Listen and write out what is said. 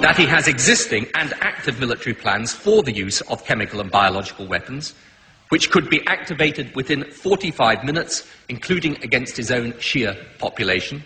that he has existing and active military plans for the use of chemical and biological weapons, which could be activated within 45 minutes, including against his own Shia population,